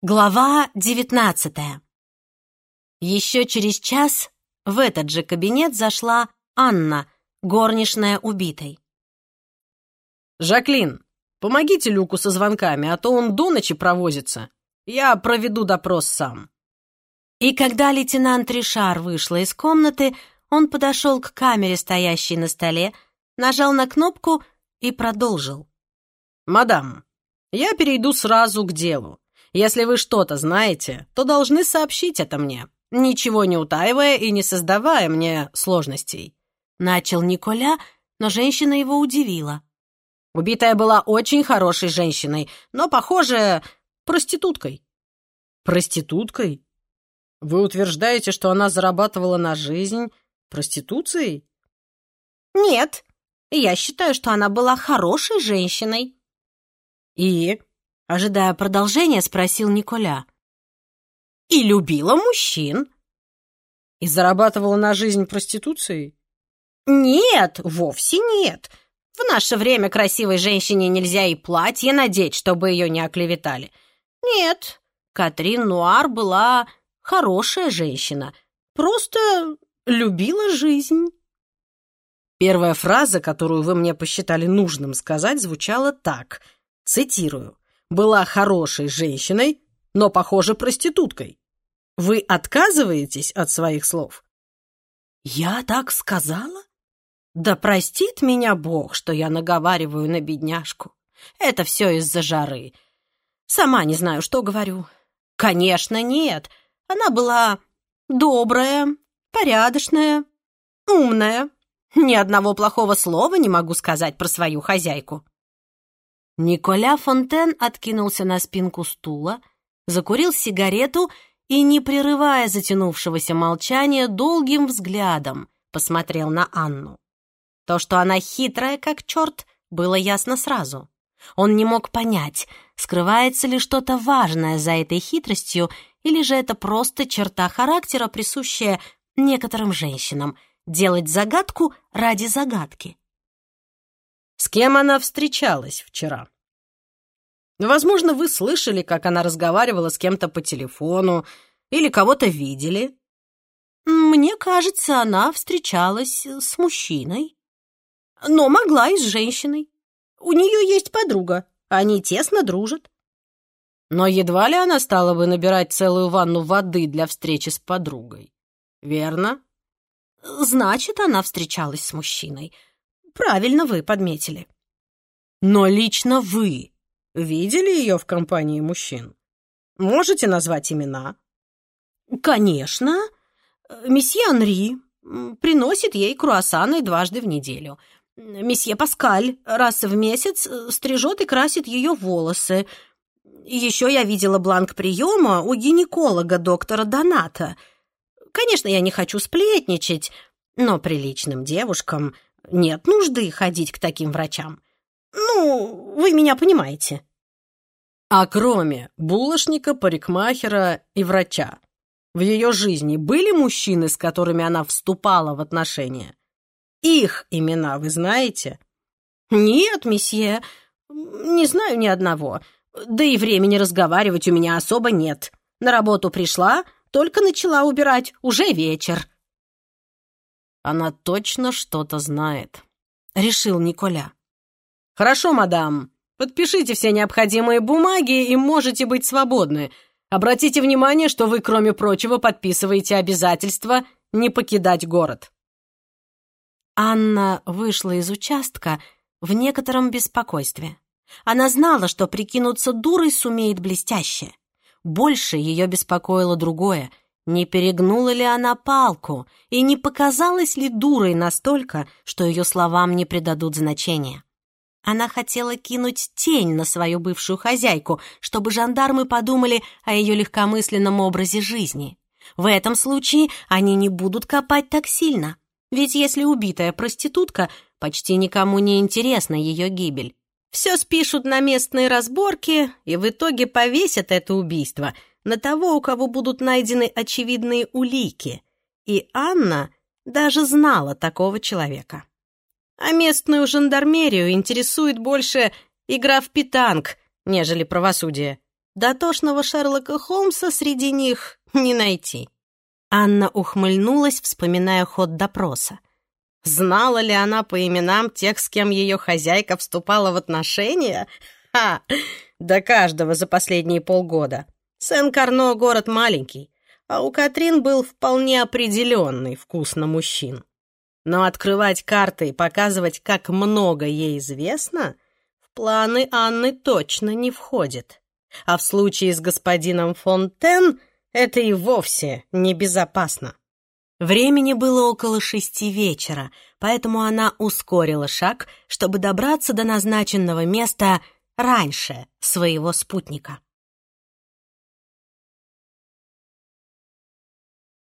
Глава девятнадцатая. Еще через час в этот же кабинет зашла Анна, горничная убитой. «Жаклин, помогите Люку со звонками, а то он до ночи провозится. Я проведу допрос сам». И когда лейтенант Ришар вышла из комнаты, он подошел к камере, стоящей на столе, нажал на кнопку и продолжил. «Мадам, я перейду сразу к делу. Если вы что-то знаете, то должны сообщить это мне, ничего не утаивая и не создавая мне сложностей». Начал Николя, но женщина его удивила. Убитая была очень хорошей женщиной, но, похоже, проституткой. Проституткой? Вы утверждаете, что она зарабатывала на жизнь проституцией? Нет, я считаю, что она была хорошей женщиной. И? Ожидая продолжения, спросил Николя. И любила мужчин. И зарабатывала на жизнь проституцией? Нет, вовсе нет. В наше время красивой женщине нельзя и платье надеть, чтобы ее не оклеветали. Нет, Катрин Нуар была хорошая женщина, просто любила жизнь. Первая фраза, которую вы мне посчитали нужным сказать, звучала так, цитирую была хорошей женщиной, но, похоже, проституткой. Вы отказываетесь от своих слов? Я так сказала? Да простит меня Бог, что я наговариваю на бедняжку. Это все из-за жары. Сама не знаю, что говорю. Конечно, нет. Она была добрая, порядочная, умная. Ни одного плохого слова не могу сказать про свою хозяйку. Николя Фонтен откинулся на спинку стула, закурил сигарету и, не прерывая затянувшегося молчания, долгим взглядом посмотрел на Анну. То, что она хитрая, как черт, было ясно сразу. Он не мог понять, скрывается ли что-то важное за этой хитростью, или же это просто черта характера, присущая некоторым женщинам — делать загадку ради загадки. С кем она встречалась вчера? Возможно, вы слышали, как она разговаривала с кем-то по телефону или кого-то видели. Мне кажется, она встречалась с мужчиной. Но могла и с женщиной. У нее есть подруга, они тесно дружат. Но едва ли она стала бы набирать целую ванну воды для встречи с подругой. Верно? Значит, она встречалась с мужчиной. Правильно вы подметили. Но лично вы видели ее в компании мужчин? Можете назвать имена? Конечно. Месье Анри приносит ей круассаны дважды в неделю. Месье Паскаль раз в месяц стрижет и красит ее волосы. Еще я видела бланк приема у гинеколога доктора Доната. Конечно, я не хочу сплетничать, но приличным девушкам нет нужды ходить к таким врачам. Ну, вы меня понимаете. А кроме булочника, парикмахера и врача, в ее жизни были мужчины, с которыми она вступала в отношения? Их имена вы знаете? Нет, месье, не знаю ни одного. Да и времени разговаривать у меня особо нет. На работу пришла, только начала убирать, уже вечер. Она точно что-то знает, решил Николя. Хорошо, мадам. Подпишите все необходимые бумаги и можете быть свободны. Обратите внимание, что вы, кроме прочего, подписываете обязательство не покидать город. Анна вышла из участка в некотором беспокойстве. Она знала, что прикинуться дурой сумеет блестяще. Больше ее беспокоило другое — не перегнула ли она палку и не показалась ли дурой настолько, что ее словам не придадут значения. Она хотела кинуть тень на свою бывшую хозяйку, чтобы жандармы подумали о ее легкомысленном образе жизни. В этом случае они не будут копать так сильно. Ведь если убитая проститутка, почти никому не интересна ее гибель. Все спишут на местные разборки и в итоге повесят это убийство — на того, у кого будут найдены очевидные улики, и Анна даже знала такого человека. А местную жандармерию интересует больше игра в питанг, нежели правосудие. Дотошного Шерлока Холмса среди них не найти. Анна ухмыльнулась, вспоминая ход допроса. Знала ли она по именам тех, с кем ее хозяйка вступала в отношения? Ха! До каждого за последние полгода. Сен-Карно — город маленький, а у Катрин был вполне определенный вкус на мужчин. Но открывать карты и показывать, как много ей известно, в планы Анны точно не входит. А в случае с господином Фонтен это и вовсе небезопасно. Времени было около шести вечера, поэтому она ускорила шаг, чтобы добраться до назначенного места раньше своего спутника.